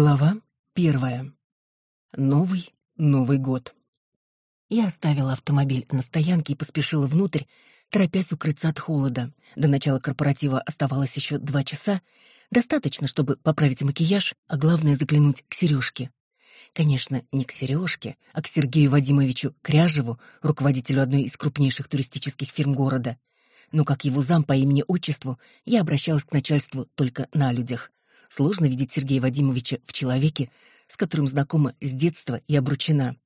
Глава первая. Новый Новый год. Я оставила автомобиль на стоянке и поспешила внутрь, торопясь укрыться от холода. До начала корпоратива оставалось еще два часа, достаточно, чтобы поправить макияж, а главное заглянуть к Сережке. Конечно, не к Сережке, а к Сергею Вадимовичу Кряжеву, руководителю одной из крупнейших туристических фирм города. Но как его зам по имени-отчеству, я обращалась к начальству только на людях. Сложно видеть Сергея Вадимовича в человеке, с которым знакома с детства и обручена.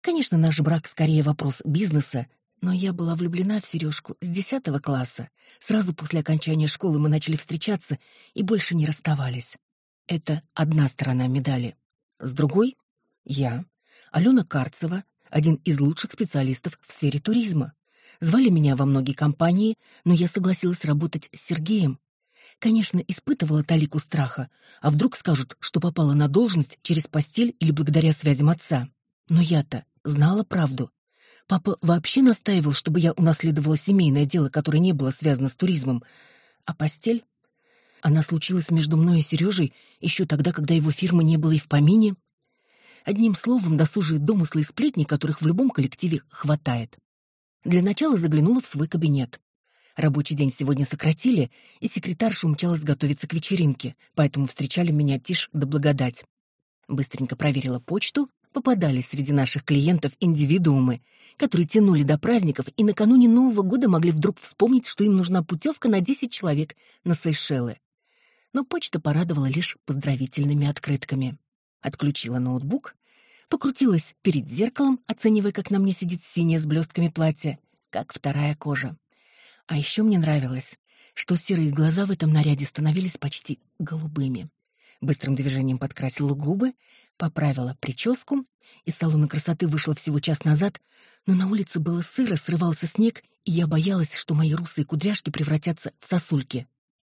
Конечно, наш брак скорее вопрос бизнеса, но я была влюблена в Сережку с десятого класса. Сразу после окончания школы мы начали встречаться и больше не расставались. Это одна сторона медали. С другой — я, Алена Карцева, один из лучших специалистов в сфере туризма. Звали меня во многие компании, но я согласилась работать с Сергеем, Конечно, испытывала талику страха, а вдруг скажут, что попала на должность через постель или благодаря связям отца. Но я-то знала правду. Папа вообще настаивал, чтобы я унаследовала семейное дело, которое не было связано с туризмом. А постель? Она случилась между мной и Сережей еще тогда, когда его фирмы не было и в помине. Одним словом, досужие домыслы и сплетни, которых в любом коллективе хватает. Для начала заглянула в свой кабинет. Рабочий день сегодня сократили, и секретарша умчалась готовиться к вечеринке, поэтому встречали меня тишь да благодать. Быстренько проверила почту, попадались среди наших клиентов индивидуумы, которые тянули до праздников и накануне Нового года могли вдруг вспомнить, что им нужна путевка на 10 человек на Сейшелы. Но почта порадовала лишь поздравительными открытками. Отключила ноутбук, покрутилась перед зеркалом, оценивая, как на мне сидит синее с блестками платье, как вторая кожа. А еще мне нравилось, что серые глаза в этом наряде становились почти голубыми. Быстрым движением подкрасила губы, поправила прическу. Из салона красоты вышла всего час назад, но на улице было сыро, срывался снег, и я боялась, что мои русые кудряшки превратятся в сосульки.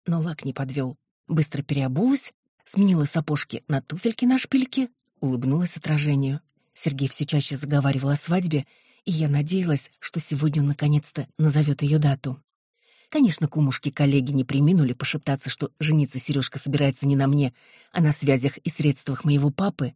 Но лак не подвел. Быстро переобулась, сменила сапожки на туфельки на шпильке, улыбнулась отражению. Сергей все чаще заговаривал о свадьбе, и я надеялась, что сегодня он наконец-то назовет ее дату. Конечно, кумушки-коллеги не приминули пошептаться, что жениться Сережка собирается не на мне, а на связях и средствах моего папы,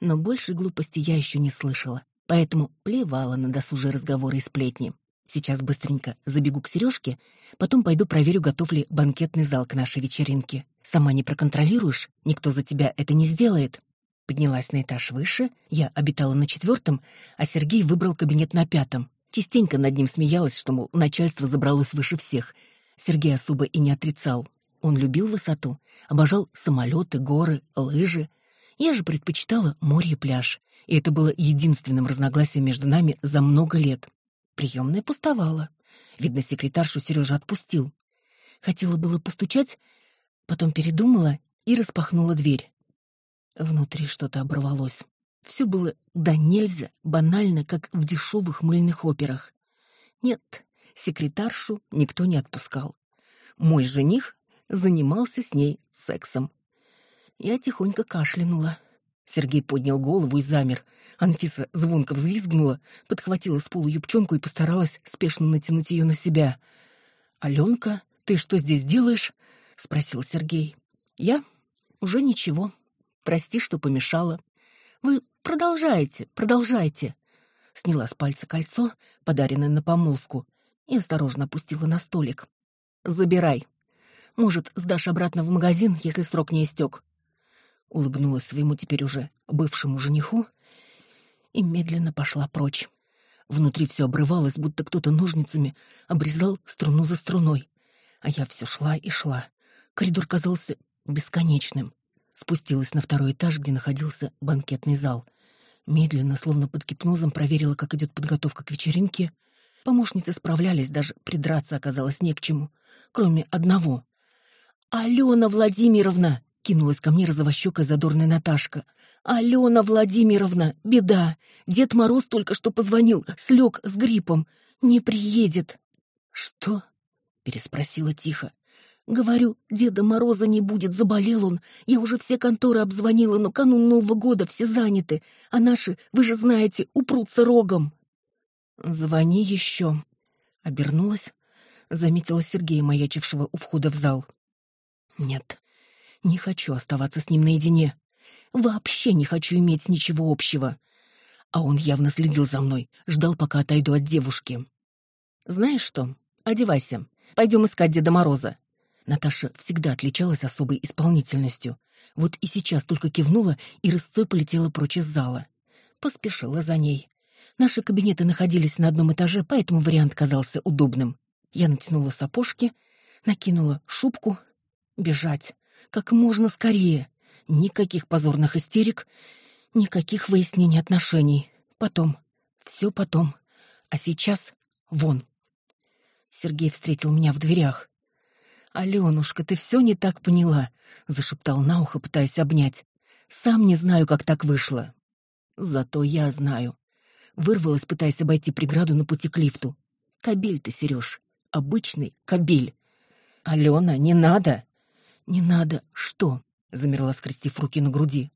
но больше глупости я еще не слышала, поэтому плевала на досужие разговоры и сплетни. Сейчас быстренько забегу к Сережке, потом пойду проверю, готов ли банкетный зал к нашей вечеринке. Сама не проконтролируешь, никто за тебя это не сделает. Поднялась на этаж выше, я обитала на четвертом, а Сергей выбрал кабинет на пятом. Частенько над ним смеялась, что, мол, начальство забралось выше всех. Сергей особо и не отрицал. Он любил высоту, обожал самолеты, горы, лыжи. Я же предпочитала море и пляж, и это было единственным разногласием между нами за много лет. Приемная пустовала. Видно, секретаршу Сережа отпустил. Хотела было постучать, потом передумала и распахнула дверь. Внутри что-то оборвалось. Все было да нельзя, банально, как в дешевых мыльных операх. Нет, секретаршу никто не отпускал. Мой жених занимался с ней сексом. Я тихонько кашлянула. Сергей поднял голову и замер. Анфиса звонко взвизгнула, подхватила с пола юбчонку и постаралась спешно натянуть ее на себя. «Аленка, ты что здесь делаешь?» — спросил Сергей. «Я? Уже ничего», Прости, что помешала. Вы продолжайте, продолжайте. Сняла с пальца кольцо, подаренное на помолвку, и осторожно опустила на столик. Забирай. Может, сдашь обратно в магазин, если срок не истек. Улыбнулась своему теперь уже бывшему жениху и медленно пошла прочь. Внутри все обрывалось, будто кто-то ножницами обрезал струну за струной. А я все шла и шла. Коридор казался бесконечным спустилась на второй этаж, где находился банкетный зал. Медленно, словно под гипнозом, проверила, как идет подготовка к вечеринке. Помощницы справлялись, даже придраться оказалось не к чему, кроме одного. «Алена Владимировна!» — кинулась ко мне розовощекая задорная Наташка. «Алена Владимировна! Беда! Дед Мороз только что позвонил, слег с гриппом. Не приедет!» «Что?» — переспросила тихо. Говорю, Деда Мороза не будет, заболел он. Я уже все конторы обзвонила, но канун Нового года все заняты, а наши, вы же знаете, упрутся рогом. Звони еще. Обернулась, заметила Сергея, маячившего у входа в зал. Нет, не хочу оставаться с ним наедине. Вообще не хочу иметь ничего общего. А он явно следил за мной, ждал, пока отойду от девушки. Знаешь что? Одевайся. Пойдем искать Деда Мороза. Наташа всегда отличалась особой исполнительностью. Вот и сейчас только кивнула и рысцой полетела прочь из зала. Поспешила за ней. Наши кабинеты находились на одном этаже, поэтому вариант казался удобным. Я натянула сапожки, накинула шубку. Бежать. Как можно скорее. Никаких позорных истерик, никаких выяснений отношений. Потом. Все потом. А сейчас вон. Сергей встретил меня в дверях. «Аленушка, ты все не так поняла», — зашептал на ухо, пытаясь обнять. «Сам не знаю, как так вышло». «Зато я знаю». Вырвалась, пытаясь обойти преграду на пути к лифту. «Кобель ты, Сереж, обычный кобель». «Алена, не надо!» «Не надо. Что?» — замерла, скрестив руки на груди.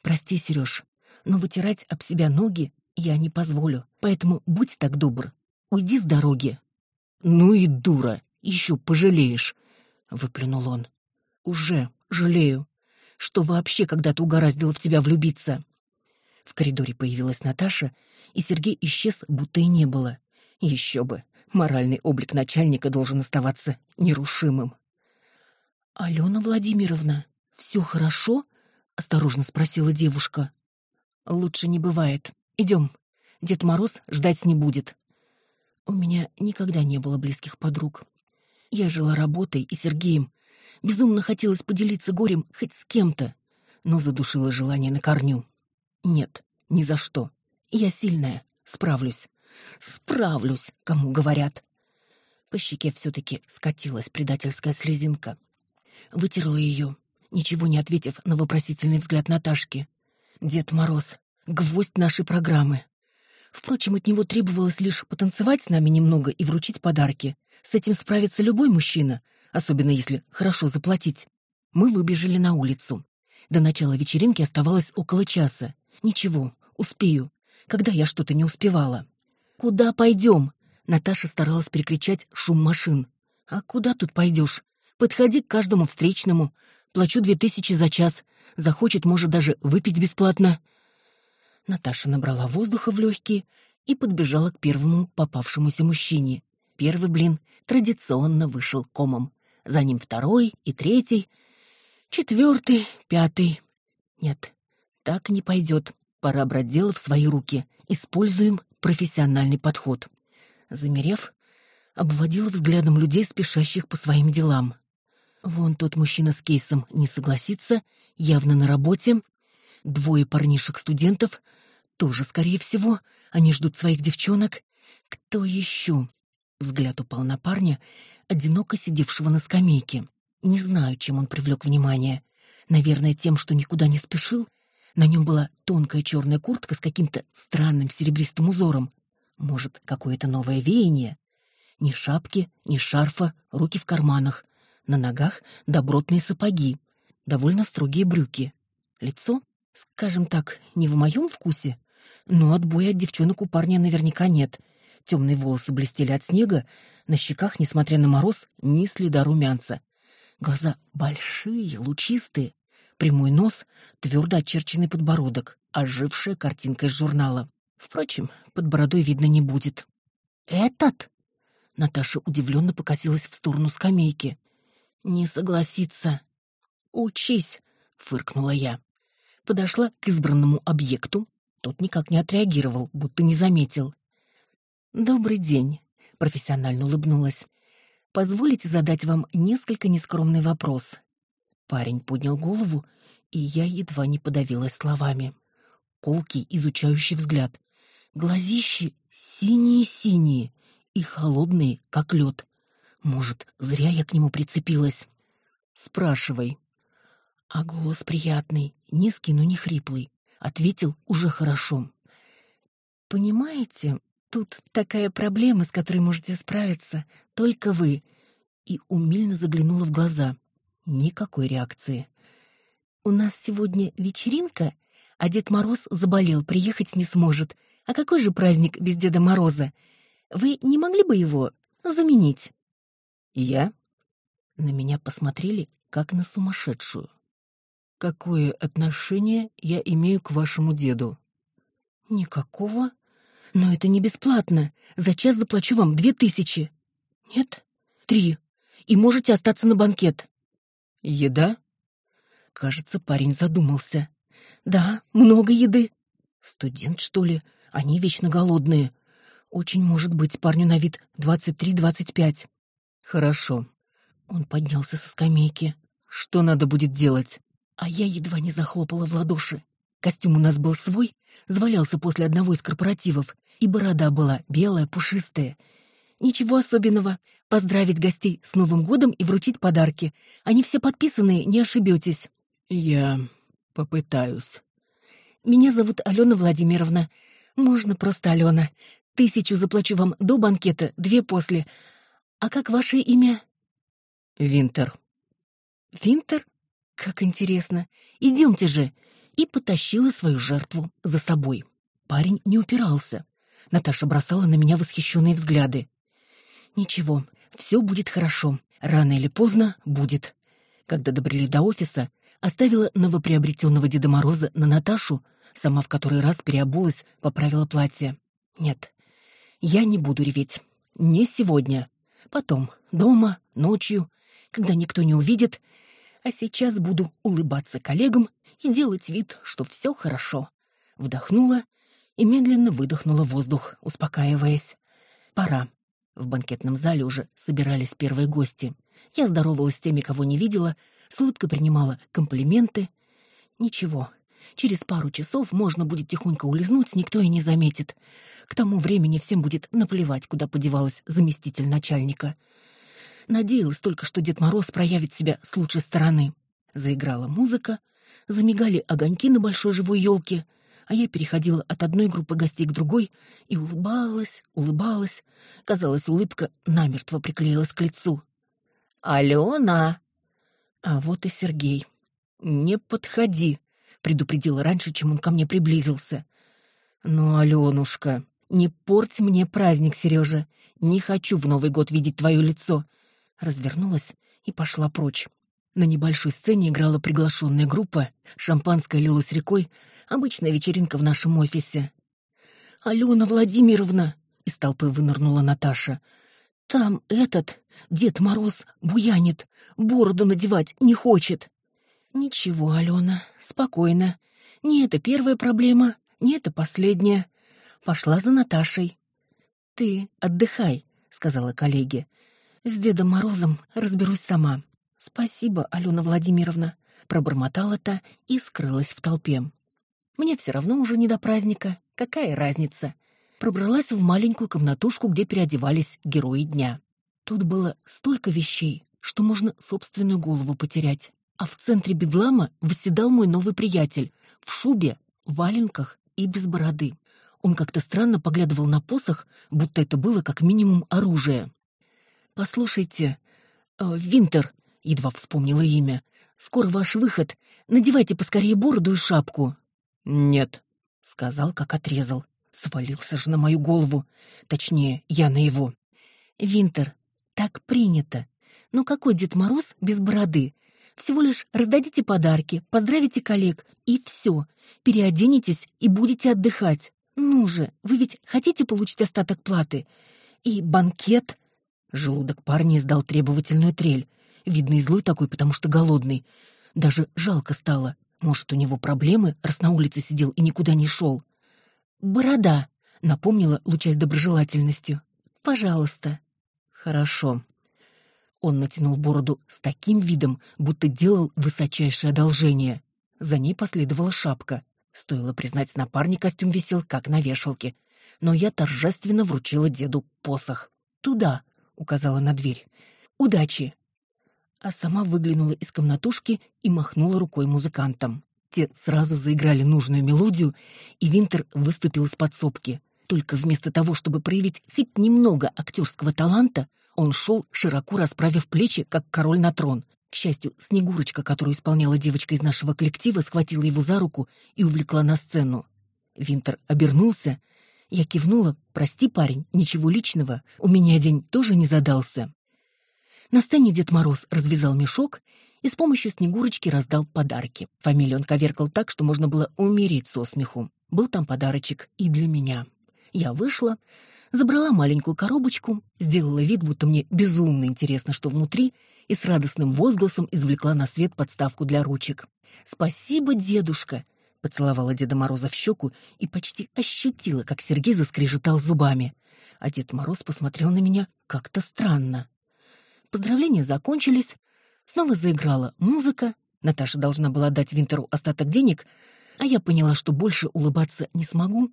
«Прости, Сереж, но вытирать об себя ноги я не позволю, поэтому будь так добр, уйди с дороги». «Ну и дура, еще пожалеешь», — выплюнул он. «Уже жалею, что вообще когда-то угораздило в тебя влюбиться». В коридоре появилась Наташа, и Сергей исчез, будто и не было. Еще бы, моральный облик начальника должен оставаться нерушимым. «Алена Владимировна, все хорошо?» — осторожно спросила девушка. «Лучше не бывает. Идем. Дед Мороз ждать не будет». У меня никогда не было близких подруг. Я жила работой и Сергеем. Безумно хотелось поделиться горем хоть с кем-то, но задушило желание на корню. Нет, ни за что. Я сильная, справлюсь. Справлюсь, кому говорят. По щеке все-таки скатилась предательская слезинка. Вытерла ее, ничего не ответив на вопросительный взгляд Наташки. Дед Мороз, гвоздь нашей программы. Впрочем, от него требовалось лишь потанцевать с нами немного и вручить подарки. С этим справится любой мужчина, особенно если хорошо заплатить. Мы выбежали на улицу. До начала вечеринки оставалось около часа. Ничего, успею. Когда я что-то не успевала. «Куда пойдем?» Наташа старалась перекричать шум машин. «А куда тут пойдешь? Подходи к каждому встречному. Плачу две тысячи за час. Захочет, может, даже выпить бесплатно». Наташа набрала воздуха в легкие и подбежала к первому попавшемуся мужчине. Первый блин традиционно вышел комом. За ним второй и третий, четвертый, пятый. Нет, так не пойдет. Пора брать дело в свои руки. Используем профессиональный подход. Замерев, обводила взглядом людей, спешащих по своим делам. Вон тот мужчина с кейсом не согласится, явно на работе. Двое парнишек-студентов тоже, скорее всего, они ждут своих девчонок. Кто еще? Взгляд упал на парня, одиноко сидевшего на скамейке. Не знаю, чем он привлек внимание. Наверное, тем, что никуда не спешил. На нем была тонкая черная куртка с каким-то странным серебристым узором. Может, какое-то новое веяние? Ни шапки, ни шарфа, руки в карманах. На ногах добротные сапоги, довольно строгие брюки. Лицо, скажем так, не в моем вкусе, но отбоя от девчонок у парня наверняка нет. Темные волосы блестели от снега, на щеках, несмотря на мороз, ни следа румянца. Глаза большие, лучистые, прямой нос, твердо очерченный подбородок, ожившая картинка из журнала. Впрочем, под бородой видно не будет. «Этот?» Наташа удивленно покосилась в сторону скамейки. «Не согласится». «Учись», — фыркнула я. Подошла к избранному объекту, тот никак не отреагировал, будто не заметил. «Добрый день», — профессионально улыбнулась. «Позволите задать вам несколько нескромный вопрос?» Парень поднял голову, и я едва не подавилась словами. Колкий, изучающий взгляд. Глазищи синие-синие и холодные, как лед. Может, зря я к нему прицепилась? «Спрашивай». А голос приятный, низкий, но не хриплый ответил уже хорошо. Понимаете, тут такая проблема, с которой можете справиться только вы. И умильно заглянула в глаза. Никакой реакции. У нас сегодня вечеринка, а Дед Мороз заболел, приехать не сможет. А какой же праздник без Деда Мороза? Вы не могли бы его заменить? Я? На меня посмотрели, как на сумасшедшую. Какое отношение я имею к вашему деду? Никакого. Но это не бесплатно. За час заплачу вам две тысячи. Нет? Три. И можете остаться на банкет. Еда? Кажется, парень задумался. Да, много еды. Студент, что ли? Они вечно голодные. Очень может быть парню на вид двадцать три-двадцать пять. Хорошо. Он поднялся со скамейки. Что надо будет делать? А я едва не захлопала в ладоши. Костюм у нас был свой, завалялся после одного из корпоративов, и борода была белая, пушистая. Ничего особенного. Поздравить гостей с Новым годом и вручить подарки. Они все подписанные, не ошибетесь. Я попытаюсь. Меня зовут Алена Владимировна. Можно просто Алена. Тысячу заплачу вам до банкета, две после. А как ваше имя? Винтер. Винтер? Как интересно. Идемте же. И потащила свою жертву за собой. Парень не упирался. Наташа бросала на меня восхищенные взгляды. Ничего, все будет хорошо. Рано или поздно будет. Когда добрели до офиса, оставила новоприобретенного Деда Мороза на Наташу, сама в который раз переобулась, поправила платье. Нет, я не буду реветь. Не сегодня. Потом, дома, ночью, когда никто не увидит. А сейчас буду улыбаться коллегам и делать вид, что все хорошо. Вдохнула и медленно выдохнула воздух, успокаиваясь. Пора. В банкетном зале уже собирались первые гости. Я здоровалась с теми, кого не видела, с улыбкой принимала комплименты. Ничего, через пару часов можно будет тихонько улизнуть, никто и не заметит. К тому времени всем будет наплевать, куда подевалась заместитель начальника. Надеялась только, что Дед Мороз проявит себя с лучшей стороны. Заиграла музыка, замигали огоньки на большой живой елке — а я переходила от одной группы гостей к другой и улыбалась, улыбалась. Казалось, улыбка намертво приклеилась к лицу. «Алена!» А вот и Сергей. «Не подходи», — предупредила раньше, чем он ко мне приблизился. «Ну, Аленушка, не порть мне праздник, Сережа. Не хочу в Новый год видеть твое лицо». Развернулась и пошла прочь. На небольшой сцене играла приглашенная группа, шампанское лилось рекой, Обычная вечеринка в нашем офисе. «Алена Владимировна!» — из толпы вынырнула Наташа. «Там этот, Дед Мороз, буянит, бороду надевать не хочет». «Ничего, Алена, спокойно. Не это первая проблема, не это последняя. Пошла за Наташей». «Ты отдыхай», — сказала коллеге. «С Дедом Морозом разберусь сама». «Спасибо, Алена Владимировна», — пробормотала та и скрылась в толпе. Мне все равно уже не до праздника. Какая разница? Пробралась в маленькую комнатушку, где переодевались герои дня. Тут было столько вещей, что можно собственную голову потерять. А в центре бедлама восседал мой новый приятель в шубе, валенках и без бороды. Он как-то странно поглядывал на посох, будто это было как минимум оружие. «Послушайте, э, Винтер», — едва вспомнила имя, — «скоро ваш выход. Надевайте поскорее бороду и шапку». «Нет», — сказал, как отрезал. Свалился же на мою голову. Точнее, я на его. «Винтер, так принято. Но какой Дед Мороз без бороды? Всего лишь раздадите подарки, поздравите коллег, и все. Переоденетесь и будете отдыхать. Ну же, вы ведь хотите получить остаток платы? И банкет?» Желудок парня издал требовательную трель. Видно, и злой такой, потому что голодный. Даже жалко стало. Может, у него проблемы, раз на улице сидел и никуда не шел? «Борода», — напомнила, лучась доброжелательностью. «Пожалуйста». «Хорошо». Он натянул бороду с таким видом, будто делал высочайшее одолжение. За ней последовала шапка. Стоило признать, на парне костюм висел, как на вешалке. Но я торжественно вручила деду посох. «Туда», — указала на дверь. «Удачи!» а сама выглянула из комнатушки и махнула рукой музыкантам. Те сразу заиграли нужную мелодию, и Винтер выступил из подсобки. Только вместо того, чтобы проявить хоть немного актерского таланта, он шел, широко расправив плечи, как король на трон. К счастью, Снегурочка, которую исполняла девочка из нашего коллектива, схватила его за руку и увлекла на сцену. Винтер обернулся. Я кивнула. «Прости, парень, ничего личного. У меня день тоже не задался». На сцене Дед Мороз развязал мешок и с помощью Снегурочки раздал подарки. Фамилию он коверкал так, что можно было умереть со смеху. Был там подарочек и для меня. Я вышла, забрала маленькую коробочку, сделала вид, будто мне безумно интересно, что внутри, и с радостным возгласом извлекла на свет подставку для ручек. «Спасибо, дедушка!» Поцеловала Деда Мороза в щеку и почти ощутила, как Сергей заскрежетал зубами. А Дед Мороз посмотрел на меня как-то странно. Поздравления закончились, снова заиграла музыка, Наташа должна была дать Винтеру остаток денег, а я поняла, что больше улыбаться не смогу,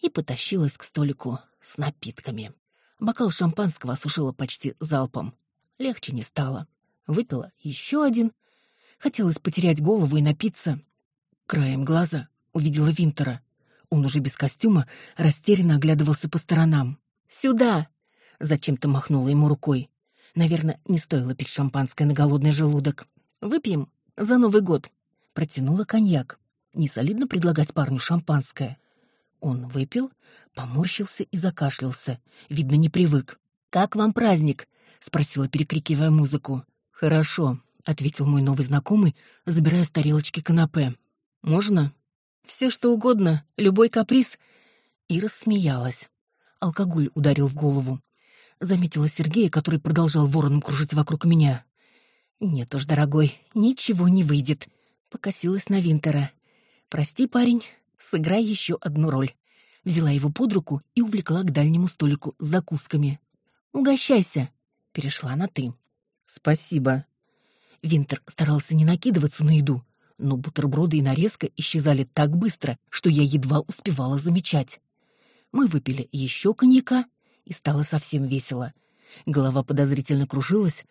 и потащилась к столику с напитками. Бокал шампанского осушила почти залпом. Легче не стало. Выпила еще один. Хотелось потерять голову и напиться. Краем глаза увидела Винтера. Он уже без костюма растерянно оглядывался по сторонам. «Сюда!» — зачем-то махнула ему рукой. Наверное, не стоило пить шампанское на голодный желудок. «Выпьем за Новый год!» Протянула коньяк. Не солидно предлагать парню шампанское. Он выпил, поморщился и закашлялся. Видно, не привык. «Как вам праздник?» — спросила, перекрикивая музыку. «Хорошо», — ответил мой новый знакомый, забирая с тарелочки канапе. «Можно?» «Все что угодно, любой каприз». И рассмеялась. Алкоголь ударил в голову. Заметила Сергея, который продолжал вороном кружить вокруг меня. «Нет уж, дорогой, ничего не выйдет». Покосилась на Винтера. «Прости, парень, сыграй еще одну роль». Взяла его под руку и увлекла к дальнему столику с закусками. «Угощайся!» Перешла на «ты». «Спасибо». Винтер старался не накидываться на еду, но бутерброды и нарезка исчезали так быстро, что я едва успевала замечать. Мы выпили еще коньяка, и стало совсем весело. Голова подозрительно кружилась.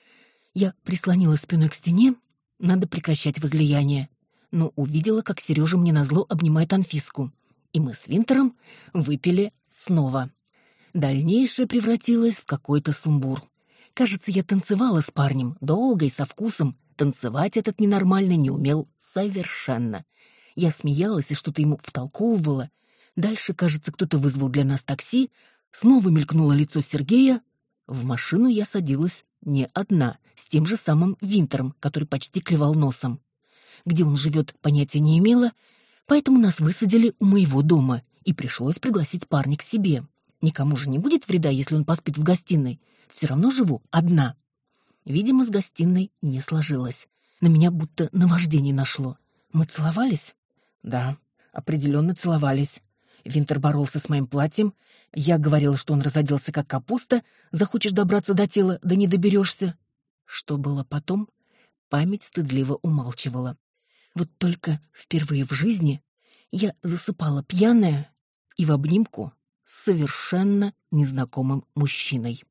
Я прислонила спиной к стене. Надо прекращать возлияние. Но увидела, как Сережа мне назло обнимает Анфиску. И мы с Винтером выпили снова. Дальнейшее превратилось в какой-то сумбур. Кажется, я танцевала с парнем, долго и со вкусом, Танцевать этот ненормальный не умел совершенно. Я смеялась и что-то ему втолковывала. Дальше, кажется, кто-то вызвал для нас такси. Снова мелькнуло лицо Сергея. В машину я садилась не одна, с тем же самым Винтером, который почти клевал носом. Где он живет, понятия не имела, поэтому нас высадили у моего дома, и пришлось пригласить парня к себе. Никому же не будет вреда, если он поспит в гостиной. Все равно живу одна. Видимо, с гостиной не сложилось. На меня будто наваждение нашло. Мы целовались? Да, определенно целовались. Винтер боролся с моим платьем. Я говорила, что он разоделся как капуста. Захочешь добраться до тела, да не доберешься. Что было потом? Память стыдливо умалчивала. Вот только впервые в жизни я засыпала пьяная и в обнимку с совершенно незнакомым мужчиной.